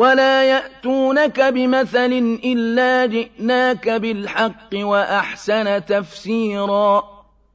ولا يأتونك بمثل إلا جئناك بالحق وأحسن تفسيرا